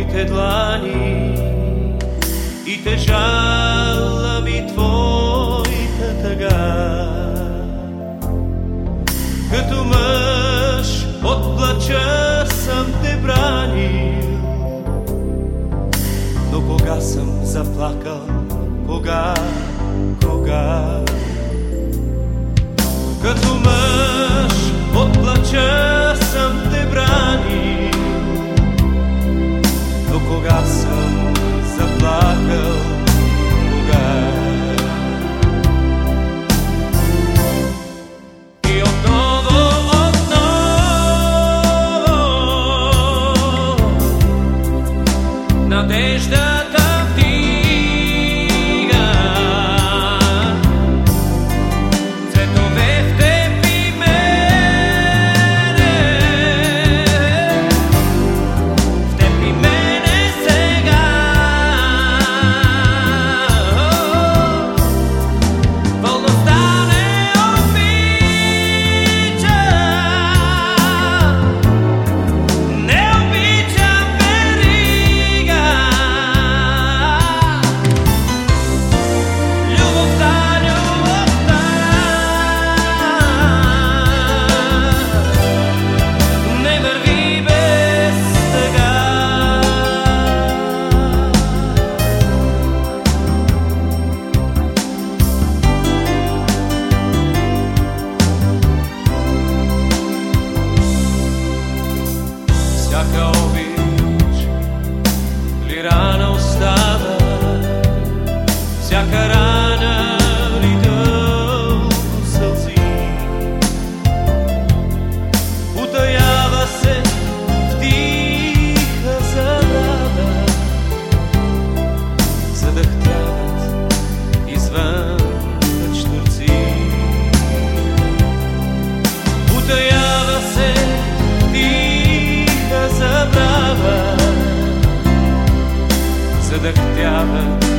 моите длани и тежала ми твоята тъга. Като мъж от плача съм те бранил, но кога съм заплакал, кога, кога? Като мъж desde a Всяка обич ли рана остава, всяка рана задъхтяват извън